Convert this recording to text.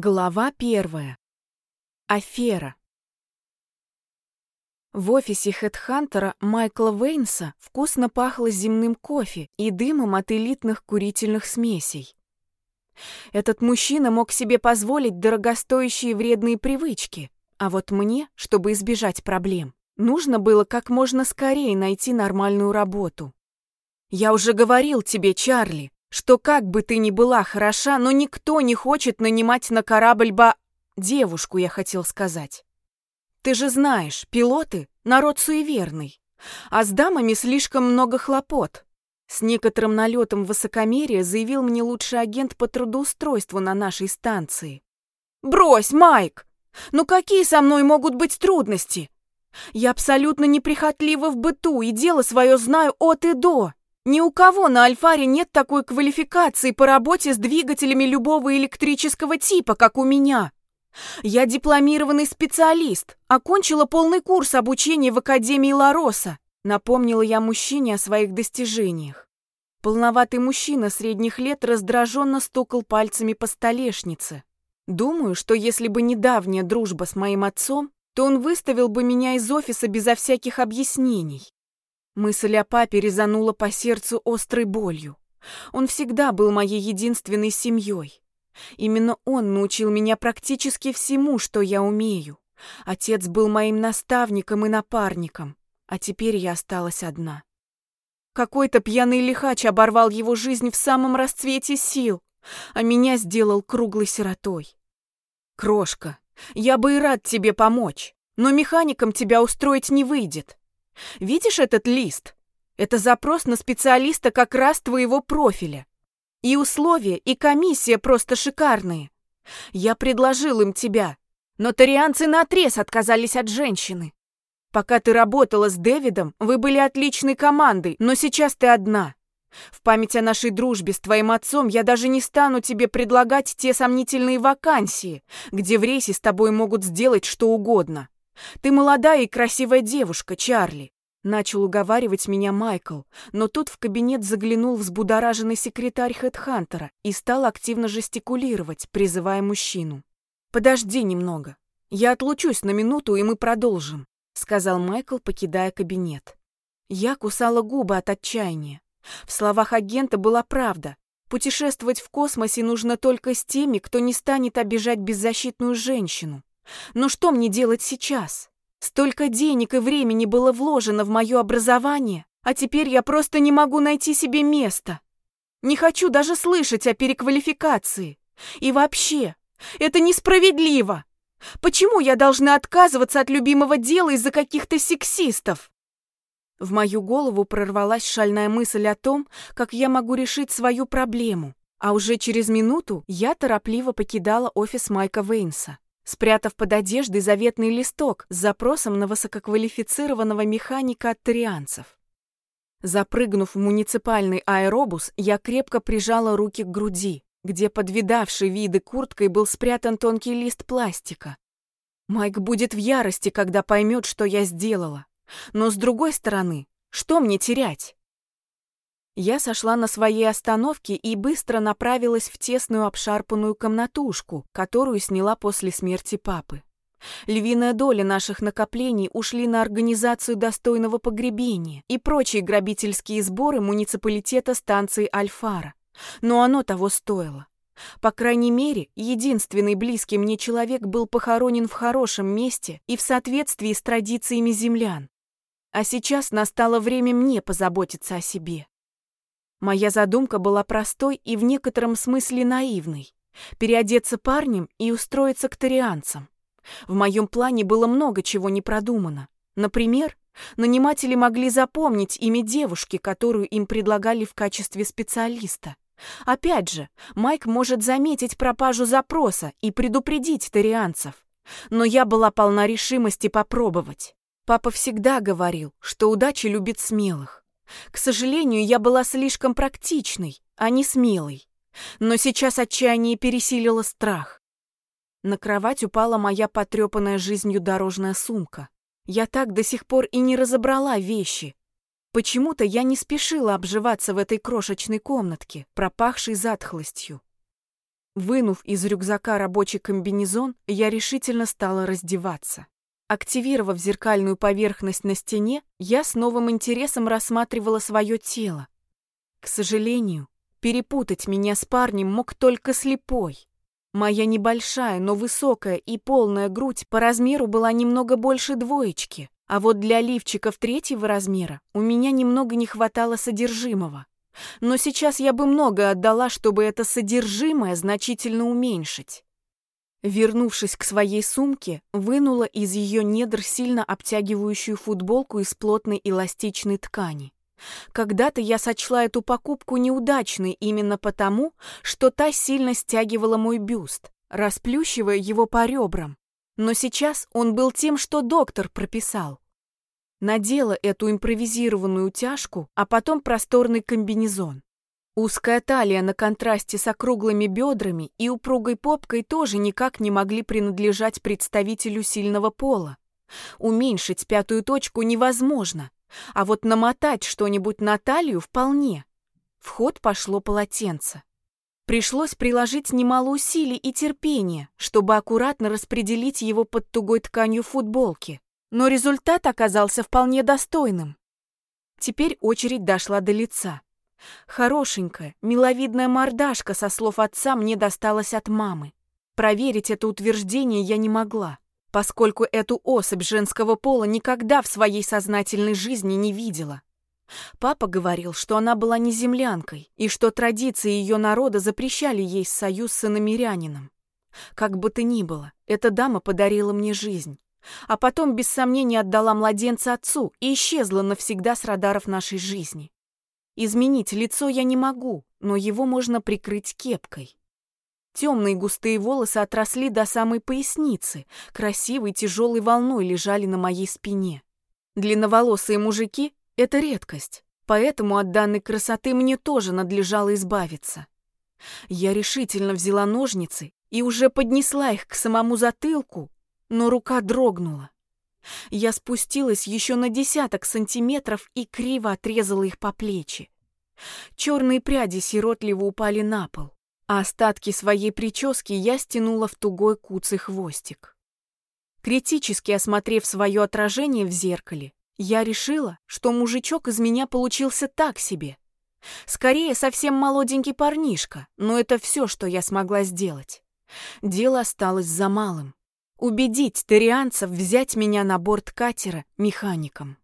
Глава первая. Афера. В офисе хедхантера Майкла Вейнса вкусно пахло земным кофе и дымом от элитных курительных смесей. Этот мужчина мог себе позволить дорогостоящие вредные привычки, а вот мне, чтобы избежать проблем, нужно было как можно скорее найти нормальную работу. «Я уже говорил тебе, Чарли, что как бы ты ни была хороша, но никто не хочет нанимать на корабль ба... Девушку, я хотел сказать. Ты же знаешь, пилоты — народ суеверный, а с дамами слишком много хлопот. С некоторым налетом высокомерия заявил мне лучший агент по трудоустройству на нашей станции. «Брось, Майк! Ну какие со мной могут быть трудности? Я абсолютно неприхотлива в быту и дело свое знаю от и до. Ни у кого на Альфаре нет такой квалификации по работе с двигателями любого электрического типа, как у меня. Я дипломированный специалист, окончила полный курс обучения в Академии Лароса. Напомнила я мужчине о своих достижениях. Полноватый мужчина средних лет раздраженно стукал пальцами по столешнице. Думаю, что если бы недавняя дружба с моим отцом, то он выставил бы меня из офиса безо всяких объяснений. Мысль о папе резанула по сердцу острой болью. Он всегда был моей единственной семьей. Именно он научил меня практически всему, что я умею. Отец был моим наставником и напарником, а теперь я осталась одна. Какой-то пьяный лихач оборвал его жизнь в самом расцвете сил, а меня сделал круглой сиротой. Крошка, я бы и рад тебе помочь, но механиком тебя устроить не выйдет. Видишь этот лист? Это запрос на специалиста как раз твоего профиля. И условия, и комиссия просто шикарные. Я предложил им тебя, но тарианцы наотрез отказались от женщины. Пока ты работала с Дэвидом, вы были отличной командой, но сейчас ты одна. В память о нашей дружбе с твоим отцом я даже не стану тебе предлагать те сомнительные вакансии, где в рейсе с тобой могут сделать что угодно. Ты молодая и красивая девушка, Чарли. Начал уговаривать меня Майкл, но тут в кабинет заглянул взбудораженный секретарь Хедхантера и стал активно жестикулировать, призывая мужчину. «Подожди немного. Я отлучусь на минуту, и мы продолжим», — сказал Майкл, покидая кабинет. Я кусала губы от отчаяния. В словах агента была правда. Путешествовать в космосе нужно только с теми, кто не станет обижать беззащитную женщину. Но что мне делать сейчас? Столько денег и времени было вложено в мое образование, а теперь я просто не могу найти себе места. Не хочу даже слышать о переквалификации. И вообще, это несправедливо. Почему я должна отказываться от любимого дела из-за каких-то сексистов? В мою голову прорвалась шальная мысль о том, как я могу решить свою проблему, а уже через минуту я торопливо покидала офис Майка Вейнса спрятав под одеждой заветный листок с запросом на высококвалифицированного механика от тарианцев. Запрыгнув в муниципальный аэробус, я крепко прижала руки к груди, где под видавшей виды курткой был спрятан тонкий лист пластика. Майк будет в ярости, когда поймет, что я сделала. Но с другой стороны, что мне терять? Я сошла на своей остановке и быстро направилась в тесную обшарпанную комнатушку, которую сняла после смерти папы. Львиная доля наших накоплений ушли на организацию достойного погребения и прочие грабительские сборы муниципалитета станции Альфара. Но оно того стоило. По крайней мере, единственный близкий мне человек был похоронен в хорошем месте и в соответствии с традициями землян. А сейчас настало время мне позаботиться о себе. Моя задумка была простой и в некотором смысле наивной. Переодеться парнем и устроиться к тарианцам. В моем плане было много чего не продумано. Например, наниматели могли запомнить имя девушки, которую им предлагали в качестве специалиста. Опять же, Майк может заметить пропажу запроса и предупредить тарианцев. Но я была полна решимости попробовать. Папа всегда говорил, что удача любит смелых. К сожалению, я была слишком практичной, а не смелой. Но сейчас отчаяние пересилило страх. На кровать упала моя потрепанная жизнью дорожная сумка. Я так до сих пор и не разобрала вещи. Почему-то я не спешила обживаться в этой крошечной комнатке, пропахшей затхлостью. Вынув из рюкзака рабочий комбинезон, я решительно стала раздеваться. Активировав зеркальную поверхность на стене, я с новым интересом рассматривала свое тело. К сожалению, перепутать меня с парнем мог только слепой. Моя небольшая, но высокая и полная грудь по размеру была немного больше двоечки, а вот для лифчиков третьего размера у меня немного не хватало содержимого. Но сейчас я бы много отдала, чтобы это содержимое значительно уменьшить. Вернувшись к своей сумке, вынула из ее недр сильно обтягивающую футболку из плотной эластичной ткани. Когда-то я сочла эту покупку неудачной именно потому, что та сильно стягивала мой бюст, расплющивая его по ребрам. Но сейчас он был тем, что доктор прописал. Надела эту импровизированную утяжку, а потом просторный комбинезон. Узкая талия на контрасте с округлыми бедрами и упругой попкой тоже никак не могли принадлежать представителю сильного пола. Уменьшить пятую точку невозможно, а вот намотать что-нибудь на талию вполне. В ход пошло полотенце. Пришлось приложить немало усилий и терпения, чтобы аккуратно распределить его под тугой тканью футболки но результат оказался вполне достойным. Теперь очередь дошла до лица. Хорошенькая, миловидная мордашка, со слов отца, мне досталась от мамы. Проверить это утверждение я не могла, поскольку эту особь женского пола никогда в своей сознательной жизни не видела. Папа говорил, что она была не землянкой, и что традиции ее народа запрещали ей союз с иномирянином. Как бы то ни было, эта дама подарила мне жизнь а потом без сомнения отдала младенца отцу и исчезла навсегда с радаров нашей жизни. Изменить лицо я не могу, но его можно прикрыть кепкой. Темные густые волосы отросли до самой поясницы, красивой тяжелой волной лежали на моей спине. Длинноволосые мужики — это редкость, поэтому от данной красоты мне тоже надлежало избавиться. Я решительно взяла ножницы и уже поднесла их к самому затылку, но рука дрогнула. Я спустилась еще на десяток сантиметров и криво отрезала их по плечи. Черные пряди сиротливо упали на пол, а остатки своей прически я стянула в тугой куцый хвостик. Критически осмотрев свое отражение в зеркале, я решила, что мужичок из меня получился так себе. Скорее, совсем молоденький парнишка, но это все, что я смогла сделать. Дело осталось за малым убедить тарианцев взять меня на борт катера механиком.